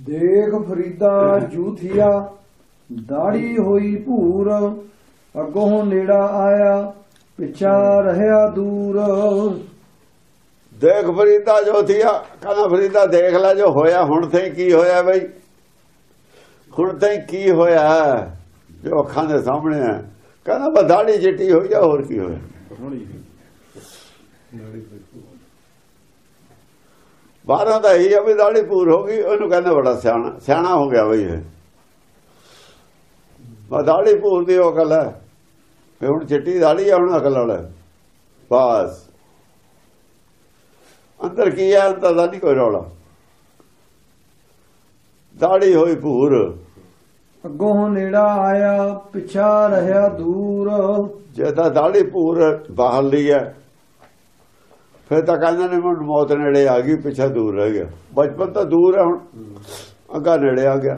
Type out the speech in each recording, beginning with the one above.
ਦੇਖ ਫਰੀਦਾ ਜੂਥੀਆ ਦਾੜੀ ਹੋਈ ਭੂਰ ਅੱਗੋਂ ਨੇੜਾ ਆਇਆ ਪਿਛਾ ਰਹਿਆ ਦੂਰ। ਦੇਖ ਫਰੀਦਾ ਜੋ ਥੀਆ ਕਹਿੰਦਾ ਫਰੀਦਾ ਦੇਖ ਲੈ ਜੋ ਹੋਇਆ ਹੁਣ ਤੇ ਕੀ ਹੋਇਆ ਬਈ? ਹੁਣ ਤੇ ਕੀ ਹੋਇਆ? ਜੋ ਅੱਖਾਂ ਦੇ ਸਾਹਮਣੇ ਹੈ ਕਹਿੰਦਾ ਬਦਾੜੀ ਚਿੱਟੀ ਹੋਈ ਆ ਹੋਰ ਕੀ ਹੋਇਆ? ਬਾਹਰੋਂ ਤਾਂ ਇਹੀ ਆ ਵੀ ਦਾੜੀ ਪੂਰ ਹੋ ਗਈ ਉਹਨੂੰ ਕਹਿੰਦਾ ਬੜਾ ਸਿਆਣਾ ਸਿਆਣਾ ਹੋ ਗਿਆ ਬਈ ਇਹ। ਦਾੜੀ ਪੂਰ ਦੀ ਉਹ ਅਕਲ ਹੈ ਵੀ ਹੁਣ ਚਿੱਟੀ ਦਾੜੀ ਆ ਹੁਣ ਅਕਲ ਵਾਲਾ। ਹੈ। ਬਸ। ਅੰਦਰ ਕੀ ਹੈ ਅੰਦਰ ਦਾ ਨਹੀਂ ਕੋਈ ਰੌਲਾ। ਦਾੜੀ ਹੋਈ ਭੂਰ। ਅੱਗੋਂ ਨੇੜਾ ਆਇਆ ਪਿਛਾ ਰਹਿਆ ਦੂਰ। ਜੇ ਤਾਂ ਦਾੜੀ ਭੂਰ ਬਾਹਰ ਲਈ ਹੈ ਫਿਰ ਤਾਂ ਕਹਿੰਦੇ ਨੇ ਹੁਣ ਮੌਤ ਨੇੜੇ ਆ ਗਈ, ਪਿੱਛੇ ਦੂਰ ਰਹਿ ਗਿਆ। ਬਚਪਨ ਤਾਂ ਦੂਰ ਹੈ ਹੁਣ। ਅੱਗਾ ਨੇੜੇ ਆ ਗਿਆ।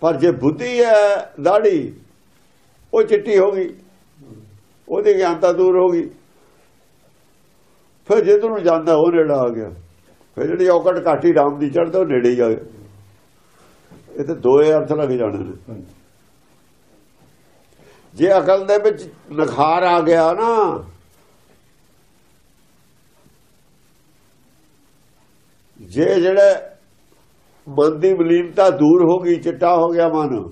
ਪਰ ਜੇ ਬੁੱਧੀ ਹੈ, ਦਾੜੀ, ਉਹ ਚਿੱਟੀ ਹੋ ਗਈ। ਉਹਦੀ ਗਿਆਨਤਾ ਦੂਰ ਹੋ ਗਈ। ਫਿਰ ਜਿੱਧਰ ਨੂੰ ਜਾਂਦਾ, ਉਹ ਨੇੜਾ ਆ ਗਿਆ। ਫਿਰ ਜਿਹੜੀ ਔਕੜ ਘਾਟੀ ਰਾਮ ਦੀ ਚੜਦਾ ਉਹ ਨੇੜੇ ਹੀ ਆ ਗਿਆ। ਇਹ ਤੇ ਦੋਏ ਅਰਥ ਲੱਗ ਜਾਣੇ ਨੇ। ਜੇ ਅਕਲ ਦੇ ਵਿੱਚ ਨਖਾਰ ਆ ਗਿਆ ਨਾ ਜੇ ਜਿਹੜੇ ਮਨ ਦੀ ਮਲੀਨਤਾ ਦੂਰ ਹੋ ਗਈ ਚਿੱਟਾ ਹੋ ਗਿਆ ਮਨ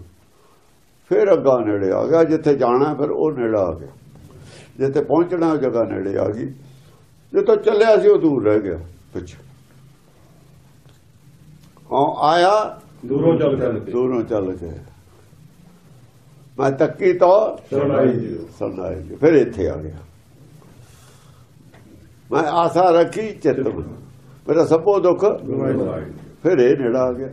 ਫਿਰ ਅੱਗਾ ਨੇੜੇ ਆ ਗਿਆ। ਜਿੱਥੇ ਜਾਣਾ ਫਿਰ ਉਹ ਨੇੜੇ ਆ ਗਿਆ। ਜਿੱਥੇ ਪਹੁੰਚਣਾ ਉਹ ਜਗ੍ਹਾ ਨੇੜੇ ਆ ਗਈ। ਜਿੱਥੋਂ ਚੱਲਿਆ ਸੀ ਉਹ ਦੂਰ ਰਹਿ ਗਿਆ ਪਿੱਛੇ। ਹਾਂ ਆਇਆ ਦੂਰੋਂ ਚੱਲ ਕੇ ਦੂਰੋਂ ਚੱਲ ਕੇ ਮੈਂ ਤੱਕੀ ਤੋਂ ਸੁਣਾਈ ਜੀ। ਫਿਰ ਇੱਥੇ ਆ ਗਿਆ। ਮੈਂ ਆਸਾ ਰੱਖੀ ਚਿੱਤ ਮੇਰਾ ਸਭੋ ਦੁੱਖ। ਫਿਰ ਇਹ ਨੇੜਾ ਆ ਗਿਆ।